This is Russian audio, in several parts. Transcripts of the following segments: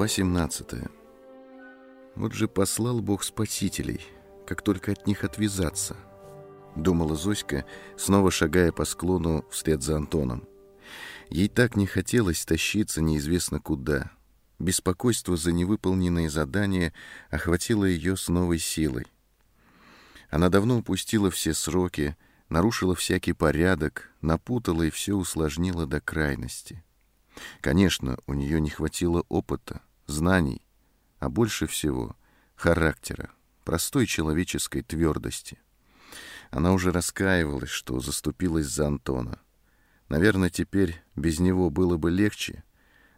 Глава 17 Вот же послал Бог спасителей, как только от них отвязаться, думала Зоська, снова шагая по склону вслед за Антоном. Ей так не хотелось тащиться неизвестно куда. Беспокойство за невыполненные задания охватило ее с новой силой. Она давно упустила все сроки, нарушила всякий порядок, напутала и все усложнила до крайности. Конечно, у нее не хватило опыта, знаний, а больше всего — характера, простой человеческой твердости. Она уже раскаивалась, что заступилась за Антона. Наверное, теперь без него было бы легче.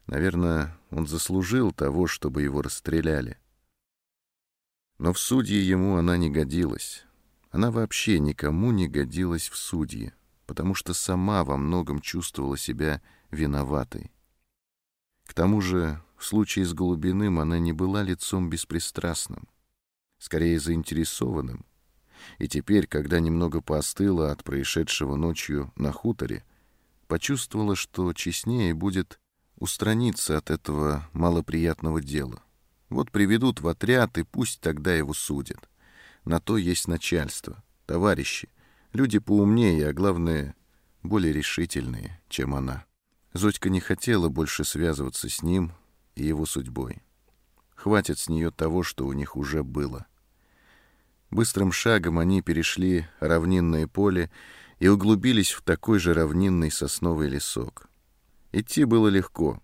Наверное, он заслужил того, чтобы его расстреляли. Но в судьи ему она не годилась. Она вообще никому не годилась в судьи, потому что сама во многом чувствовала себя виноватой. К тому же, в случае с Голубиным она не была лицом беспристрастным, скорее заинтересованным. И теперь, когда немного поостыла от происшедшего ночью на хуторе, почувствовала, что честнее будет устраниться от этого малоприятного дела. Вот приведут в отряд, и пусть тогда его судят. На то есть начальство, товарищи, люди поумнее, а главное, более решительные, чем она. Зодька не хотела больше связываться с ним и его судьбой. Хватит с нее того, что у них уже было. Быстрым шагом они перешли равнинное поле и углубились в такой же равнинный сосновый лесок. Идти было легко.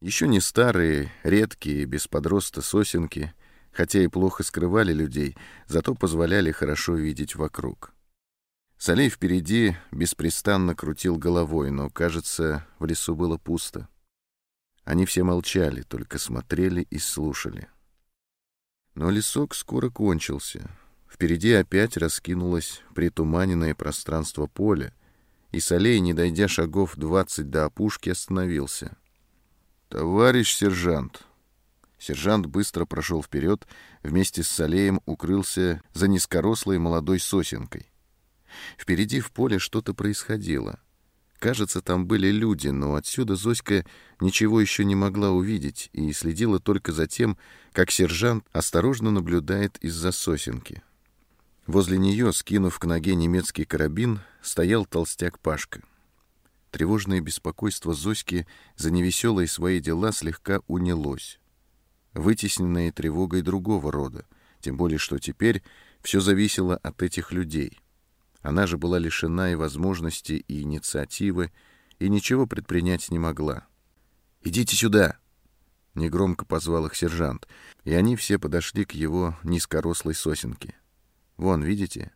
Еще не старые, редкие, без подроста сосенки, хотя и плохо скрывали людей, зато позволяли хорошо видеть вокруг. Солей впереди беспрестанно крутил головой, но, кажется, в лесу было пусто. Они все молчали, только смотрели и слушали. Но лесок скоро кончился. Впереди опять раскинулось притуманенное пространство поля, и Солей, не дойдя шагов двадцать до опушки, остановился. «Товарищ сержант!» Сержант быстро прошел вперед, вместе с Солеем укрылся за низкорослой молодой сосенкой. Впереди в поле что-то происходило. Кажется, там были люди, но отсюда Зоська ничего еще не могла увидеть и следила только за тем, как сержант осторожно наблюдает из-за сосенки. Возле нее, скинув к ноге немецкий карабин, стоял толстяк Пашка. Тревожное беспокойство Зоськи за невеселые свои дела слегка унялось, вытесненное тревогой другого рода, тем более что теперь все зависело от этих людей. Она же была лишена и возможности, и инициативы, и ничего предпринять не могла. «Идите сюда!» — негромко позвал их сержант, и они все подошли к его низкорослой сосенке. «Вон, видите?»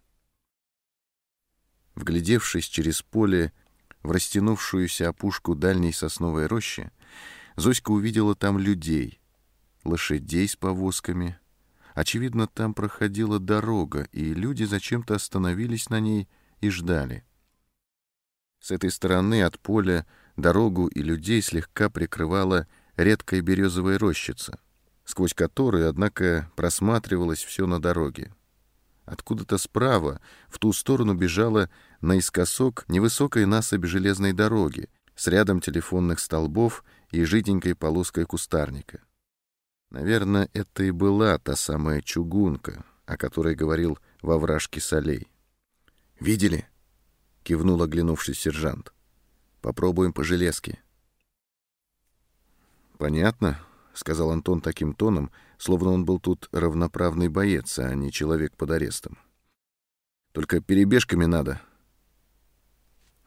Вглядевшись через поле в растянувшуюся опушку дальней сосновой рощи, Зоська увидела там людей, лошадей с повозками — Очевидно, там проходила дорога, и люди зачем-то остановились на ней и ждали. С этой стороны от поля дорогу и людей слегка прикрывала редкая березовая рощица, сквозь которую, однако, просматривалось все на дороге. Откуда-то справа в ту сторону бежала наискосок невысокая насыпь железной дороги с рядом телефонных столбов и жиденькой полоской кустарника. Наверное, это и была та самая чугунка, о которой говорил во вражке солей. «Видели?» — кивнул оглянувшись сержант. «Попробуем по железке». «Понятно», — сказал Антон таким тоном, словно он был тут равноправный боец, а не человек под арестом. «Только перебежками надо».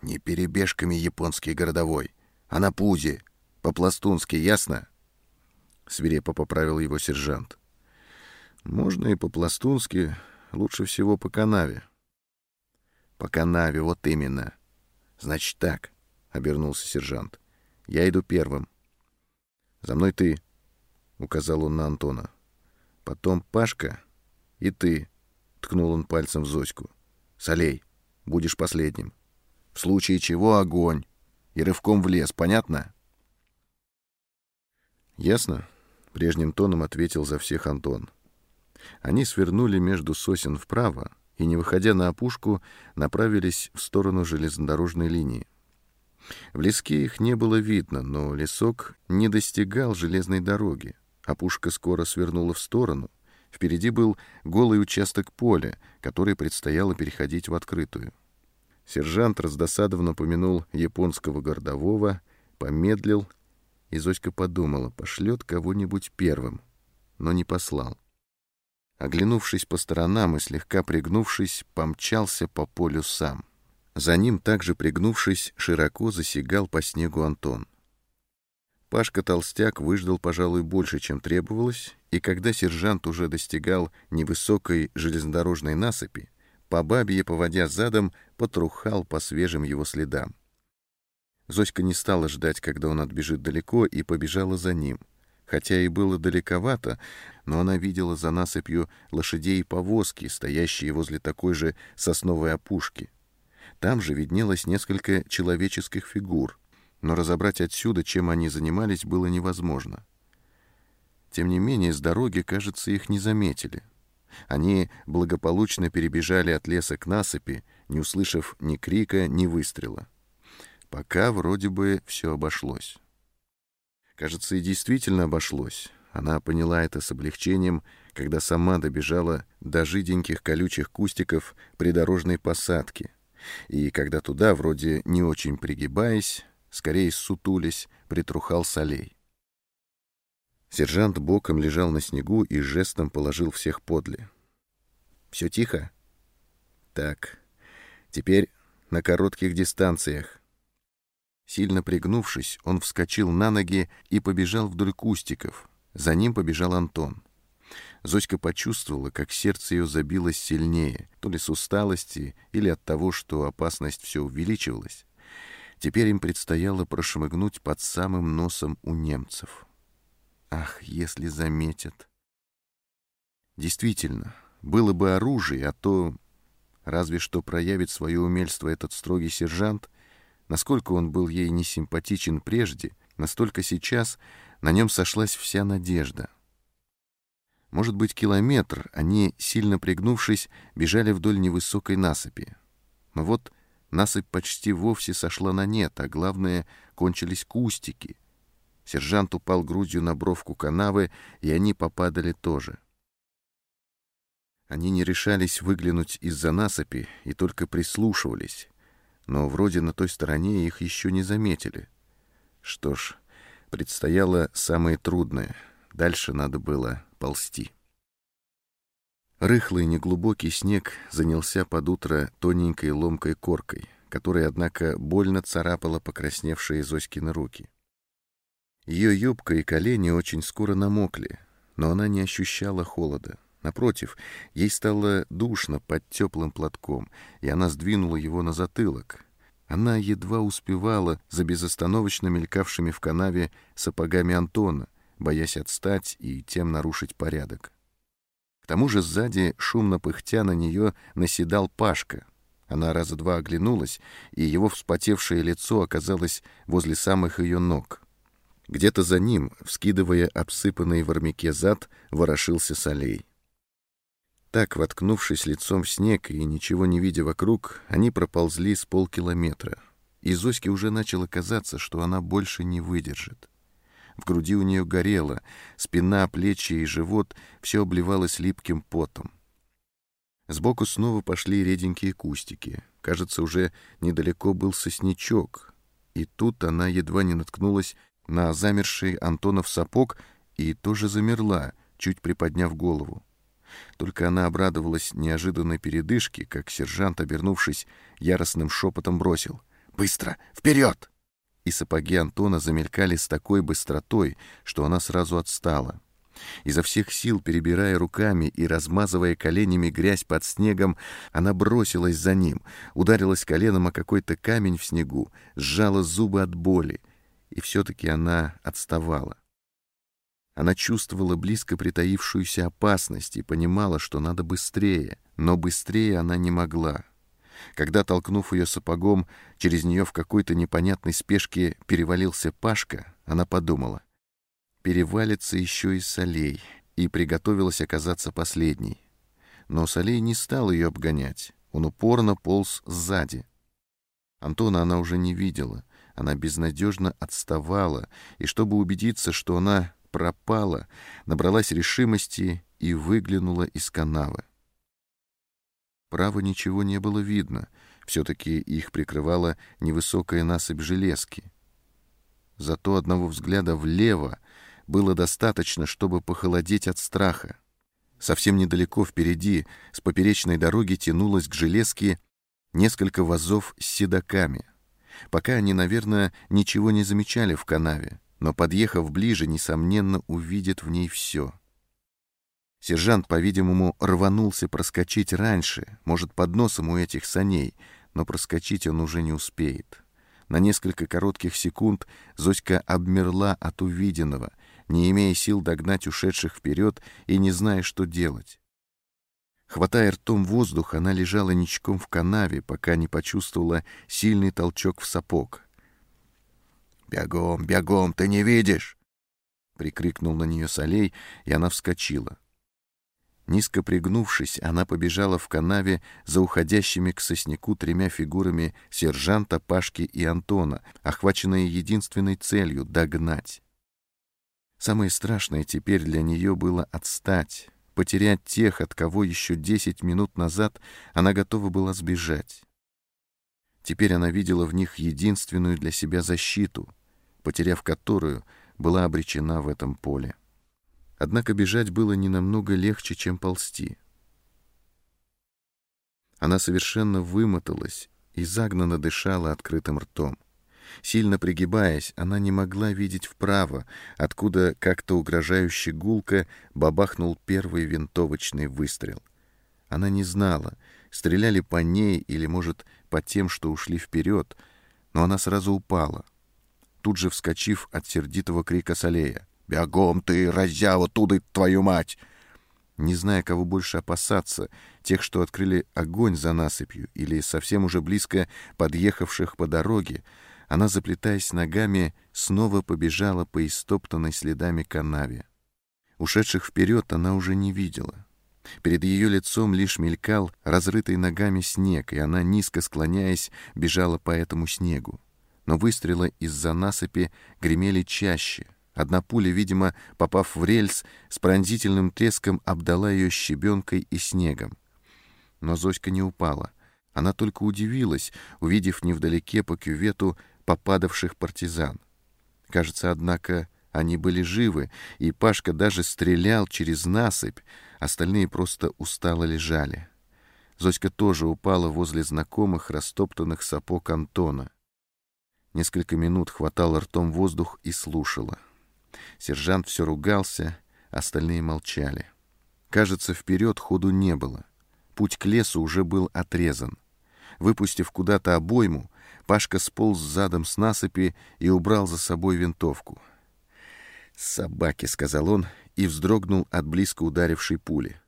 «Не перебежками японский городовой, а на пузе, по-пластунски, ясно?» Свирепо поправил его сержант. Можно и по-пластунски, лучше всего по канаве. По канаве, вот именно. Значит так, обернулся сержант. Я иду первым. За мной ты, указал он на Антона. Потом Пашка и ты, ткнул он пальцем в Зоську. Солей, будешь последним. В случае чего огонь. И рывком в лес, понятно? Ясно, — прежним тоном ответил за всех Антон. Они свернули между сосен вправо и, не выходя на опушку, направились в сторону железнодорожной линии. В леске их не было видно, но лесок не достигал железной дороги. Опушка скоро свернула в сторону. Впереди был голый участок поля, который предстояло переходить в открытую. Сержант раздосадованно помянул японского городового, помедлил, и Зоська подумала, пошлет кого-нибудь первым, но не послал. Оглянувшись по сторонам и слегка пригнувшись, помчался по полю сам. За ним, также пригнувшись, широко засигал по снегу Антон. Пашка-толстяк выждал, пожалуй, больше, чем требовалось, и когда сержант уже достигал невысокой железнодорожной насыпи, по бабье, поводя задом, потрухал по свежим его следам. Зоська не стала ждать, когда он отбежит далеко, и побежала за ним. Хотя и было далековато, но она видела за насыпью лошадей и повозки, стоящие возле такой же сосновой опушки. Там же виднелось несколько человеческих фигур, но разобрать отсюда, чем они занимались, было невозможно. Тем не менее, с дороги, кажется, их не заметили. Они благополучно перебежали от леса к насыпи, не услышав ни крика, ни выстрела. Пока вроде бы все обошлось. Кажется, и действительно обошлось. Она поняла это с облегчением, когда сама добежала до жиденьких колючих кустиков придорожной посадки, и когда туда, вроде не очень пригибаясь, скорее сутулись, притрухал солей. Сержант боком лежал на снегу и жестом положил всех подле. «Все тихо?» «Так, теперь на коротких дистанциях». Сильно пригнувшись, он вскочил на ноги и побежал вдоль кустиков. За ним побежал Антон. Зоська почувствовала, как сердце ее забилось сильнее, то ли с усталости, или от того, что опасность все увеличивалась. Теперь им предстояло прошмыгнуть под самым носом у немцев. Ах, если заметят. Действительно, было бы оружие, а то разве что проявит свое умельство этот строгий сержант. Насколько он был ей не симпатичен прежде, настолько сейчас на нем сошлась вся надежда. Может быть, километр, они, сильно пригнувшись, бежали вдоль невысокой насыпи. Но вот насыпь почти вовсе сошла на нет, а главное, кончились кустики, Сержант упал грудью на бровку канавы, и они попадали тоже. Они не решались выглянуть из-за насыпи и только прислушивались, но вроде на той стороне их еще не заметили. Что ж, предстояло самое трудное. Дальше надо было ползти. Рыхлый неглубокий снег занялся под утро тоненькой ломкой коркой, которая, однако, больно царапала покрасневшие Зоськины руки. Ее юбка и колени очень скоро намокли, но она не ощущала холода. Напротив, ей стало душно под теплым платком, и она сдвинула его на затылок. Она едва успевала за безостановочно мелькавшими в канаве сапогами Антона, боясь отстать и тем нарушить порядок. К тому же сзади, шумно пыхтя на нее, наседал Пашка. Она раза два оглянулась, и его вспотевшее лицо оказалось возле самых ее ног. Где-то за ним, вскидывая обсыпанный в армяке зад, ворошился солей. Так, воткнувшись лицом в снег и ничего не видя вокруг, они проползли с полкилометра. И Зоське уже начало казаться, что она больше не выдержит. В груди у нее горело, спина, плечи и живот все обливалось липким потом. Сбоку снова пошли реденькие кустики. Кажется, уже недалеко был сосничок. И тут она едва не наткнулась на замерший Антонов сапог и тоже замерла, чуть приподняв голову. Только она обрадовалась неожиданной передышке, как сержант, обернувшись, яростным шепотом бросил «Быстро! Вперед!» И сапоги Антона замелькали с такой быстротой, что она сразу отстала. Изо всех сил, перебирая руками и размазывая коленями грязь под снегом, она бросилась за ним, ударилась коленом о какой-то камень в снегу, сжала зубы от боли — и все-таки она отставала. Она чувствовала близко притаившуюся опасность и понимала, что надо быстрее, но быстрее она не могла. Когда, толкнув ее сапогом, через нее в какой-то непонятной спешке перевалился Пашка, она подумала. Перевалится еще и Солей, и приготовилась оказаться последней. Но Солей не стал ее обгонять, он упорно полз сзади. Антона она уже не видела — Она безнадежно отставала, и чтобы убедиться, что она пропала, набралась решимости и выглянула из канавы. Право ничего не было видно, все-таки их прикрывала невысокая насыпь железки. Зато одного взгляда влево было достаточно, чтобы похолодеть от страха. Совсем недалеко впереди, с поперечной дороги тянулось к железке несколько вазов с седаками. Пока они, наверное, ничего не замечали в канаве, но, подъехав ближе, несомненно, увидят в ней все. Сержант, по-видимому, рванулся проскочить раньше, может, под носом у этих саней, но проскочить он уже не успеет. На несколько коротких секунд Зоська обмерла от увиденного, не имея сил догнать ушедших вперед и не зная, что делать. Хватая ртом воздух, она лежала ничком в канаве, пока не почувствовала сильный толчок в сапог. «Бегом, бегом, ты не видишь!» — прикрикнул на нее Солей, и она вскочила. Низко пригнувшись, она побежала в канаве за уходящими к сосняку тремя фигурами сержанта, Пашки и Антона, охваченные единственной целью — догнать. Самое страшное теперь для нее было отстать, потерять тех, от кого еще десять минут назад она готова была сбежать. Теперь она видела в них единственную для себя защиту, потеряв которую, была обречена в этом поле. Однако бежать было не намного легче, чем ползти. Она совершенно вымоталась и загнанно дышала открытым ртом. Сильно пригибаясь, она не могла видеть вправо, откуда как-то угрожающе гулко бабахнул первый винтовочный выстрел. Она не знала, стреляли по ней или, может, по тем, что ушли вперед, но она сразу упала, тут же вскочив от сердитого крика Салея. «Бегом ты, разява, туда, твою мать!» Не зная, кого больше опасаться, тех, что открыли огонь за насыпью, или совсем уже близко подъехавших по дороге, она, заплетаясь ногами, снова побежала по истоптанной следами канаве. Ушедших вперед она уже не видела. Перед ее лицом лишь мелькал разрытый ногами снег, и она, низко склоняясь, бежала по этому снегу. Но выстрелы из-за насыпи гремели чаще. Одна пуля, видимо, попав в рельс, с пронзительным треском обдала ее щебенкой и снегом. Но Зоська не упала. Она только удивилась, увидев невдалеке по кювету попадавших партизан. Кажется, однако, они были живы, и Пашка даже стрелял через насыпь, остальные просто устало лежали. Зоська тоже упала возле знакомых растоптанных сапог Антона. Несколько минут хватала ртом воздух и слушала. Сержант все ругался, остальные молчали. Кажется, вперед ходу не было. Путь к лесу уже был отрезан. Выпустив куда-то обойму, Пашка сполз задом с насыпи и убрал за собой винтовку. «Собаки», — сказал он и вздрогнул от близко ударившей пули.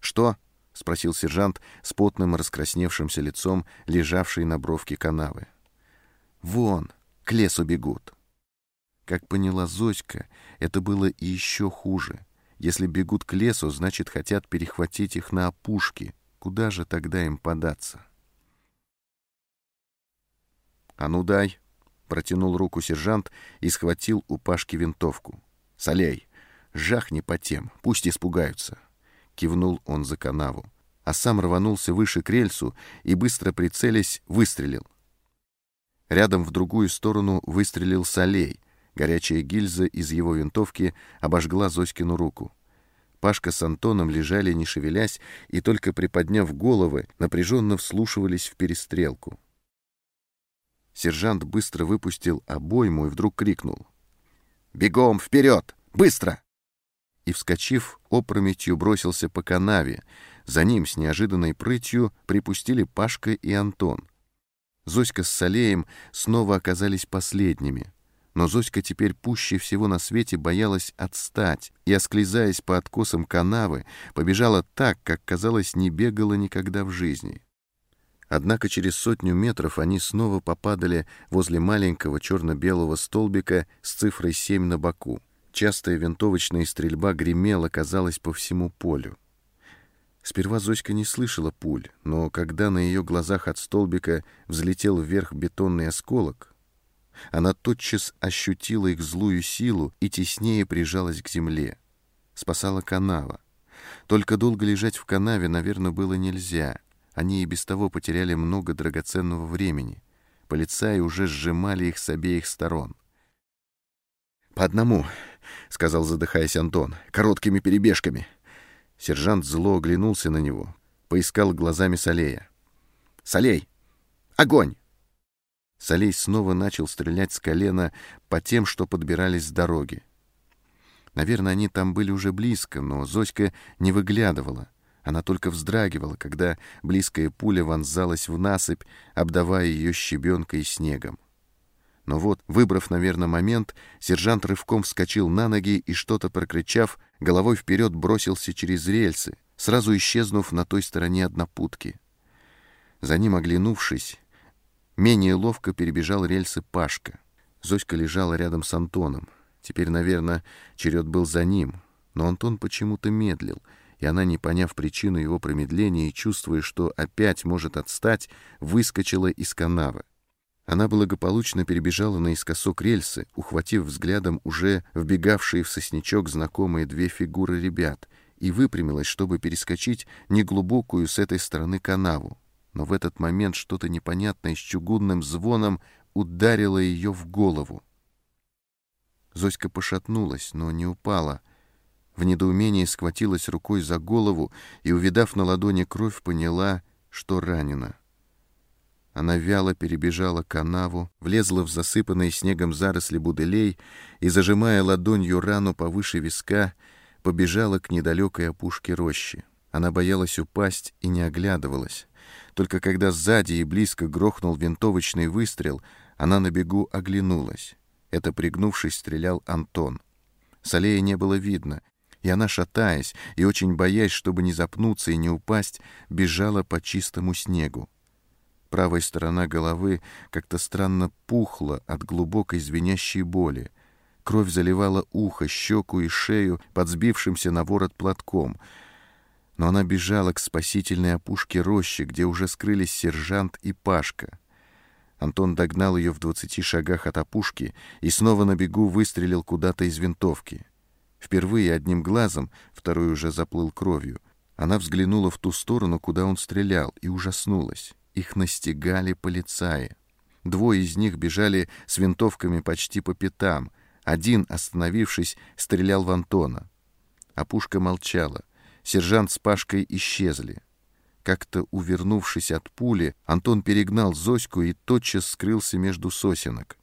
«Что?» — спросил сержант с потным раскрасневшимся лицом, лежавший на бровке канавы. «Вон, к лесу бегут». Как поняла Зоська, это было и еще хуже. Если бегут к лесу, значит, хотят перехватить их на опушке. Куда же тогда им податься?» «А ну дай!» — протянул руку сержант и схватил у Пашки винтовку. «Солей, жахни по тем, пусть испугаются!» Кивнул он за канаву, а сам рванулся выше к рельсу и, быстро прицелясь, выстрелил. Рядом в другую сторону выстрелил Солей. Горячая гильза из его винтовки обожгла Зоськину руку. Пашка с Антоном лежали, не шевелясь, и только приподняв головы, напряженно вслушивались в перестрелку. Сержант быстро выпустил обойму и вдруг крикнул. «Бегом, вперед! Быстро!» И, вскочив, опрометью бросился по канаве. За ним с неожиданной прытью припустили Пашка и Антон. Зоська с Салеем снова оказались последними. Но Зоська теперь пуще всего на свете боялась отстать и, осклизаясь по откосам канавы, побежала так, как, казалось, не бегала никогда в жизни. Однако через сотню метров они снова попадали возле маленького черно-белого столбика с цифрой 7 на боку. Частая винтовочная стрельба гремела, казалось, по всему полю. Сперва Зоська не слышала пуль, но когда на ее глазах от столбика взлетел вверх бетонный осколок, она тотчас ощутила их злую силу и теснее прижалась к земле. Спасала канава. Только долго лежать в канаве, наверное, было нельзя. Они и без того потеряли много драгоценного времени. Полицаи уже сжимали их с обеих сторон. «По одному», — сказал, задыхаясь Антон, — «короткими перебежками». Сержант зло оглянулся на него, поискал глазами Салея. «Салей! Огонь!» Салей снова начал стрелять с колена по тем, что подбирались с дороги. Наверное, они там были уже близко, но Зоська не выглядывала. Она только вздрагивала, когда близкая пуля вонзалась в насыпь, обдавая ее щебенкой и снегом. Но вот, выбрав, наверное, момент, сержант рывком вскочил на ноги и, что-то прокричав, головой вперед бросился через рельсы, сразу исчезнув на той стороне однопутки. За ним, оглянувшись, менее ловко перебежал рельсы Пашка. Зоська лежала рядом с Антоном. Теперь, наверное, черед был за ним, но Антон почему-то медлил, и она, не поняв причину его промедления и чувствуя, что опять может отстать, выскочила из канавы. Она благополучно перебежала наискосок рельсы, ухватив взглядом уже вбегавшие в сосничок знакомые две фигуры ребят, и выпрямилась, чтобы перескочить неглубокую с этой стороны канаву. Но в этот момент что-то непонятное с чугунным звоном ударило ее в голову. Зоська пошатнулась, но не упала. В недоумении схватилась рукой за голову и, увидав на ладони кровь, поняла, что ранена. Она вяло перебежала канаву, влезла в засыпанные снегом заросли буделей и, зажимая ладонью рану повыше виска, побежала к недалекой опушке рощи. Она боялась упасть и не оглядывалась. Только когда сзади и близко грохнул винтовочный выстрел, она на бегу оглянулась. Это, пригнувшись, стрелял Антон. Салея не было видно, и она, шатаясь и очень боясь, чтобы не запнуться и не упасть, бежала по чистому снегу. Правая сторона головы как-то странно пухла от глубокой звенящей боли. Кровь заливала ухо, щеку и шею под сбившимся на ворот платком. Но она бежала к спасительной опушке рощи, где уже скрылись сержант и Пашка. Антон догнал ее в двадцати шагах от опушки и снова на бегу выстрелил куда-то из винтовки. Впервые одним глазом, второй уже заплыл кровью. Она взглянула в ту сторону, куда он стрелял, и ужаснулась их настигали полицаи. Двое из них бежали с винтовками почти по пятам. Один, остановившись, стрелял в Антона. А пушка молчала. Сержант с Пашкой исчезли. Как-то увернувшись от пули, Антон перегнал Зоську и тотчас скрылся между сосенок.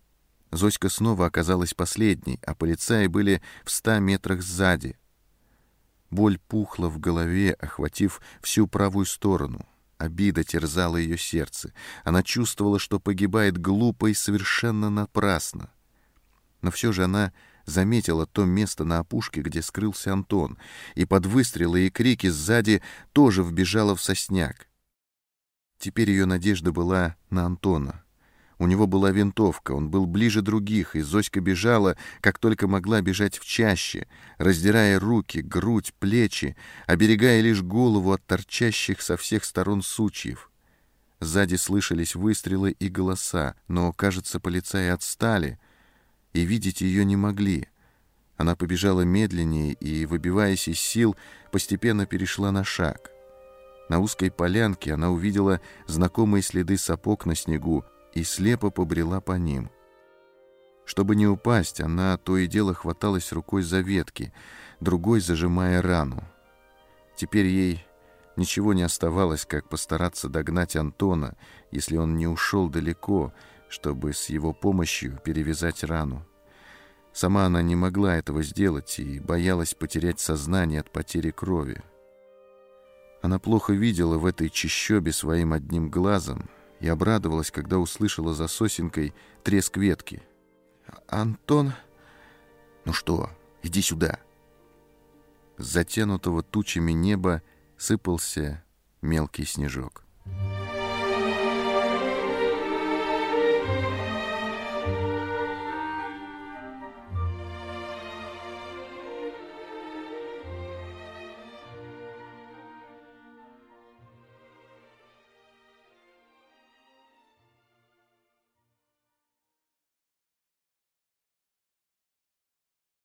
Зоська снова оказалась последней, а полицаи были в ста метрах сзади. Боль пухла в голове, охватив всю правую сторону. Обида терзала ее сердце. Она чувствовала, что погибает глупо и совершенно напрасно. Но все же она заметила то место на опушке, где скрылся Антон, и под выстрелы и крики сзади тоже вбежала в сосняк. Теперь ее надежда была на Антона. У него была винтовка, он был ближе других, и Зоська бежала, как только могла бежать в чаще, раздирая руки, грудь, плечи, оберегая лишь голову от торчащих со всех сторон сучьев. Сзади слышались выстрелы и голоса, но, кажется, полицаи отстали, и видеть ее не могли. Она побежала медленнее и, выбиваясь из сил, постепенно перешла на шаг. На узкой полянке она увидела знакомые следы сапог на снегу, и слепо побрела по ним. Чтобы не упасть, она то и дело хваталась рукой за ветки, другой зажимая рану. Теперь ей ничего не оставалось, как постараться догнать Антона, если он не ушел далеко, чтобы с его помощью перевязать рану. Сама она не могла этого сделать и боялась потерять сознание от потери крови. Она плохо видела в этой чащобе своим одним глазом, и обрадовалась, когда услышала за сосенкой треск ветки. «Антон...» «Ну что, иди сюда!» С затянутого тучами неба сыпался мелкий снежок.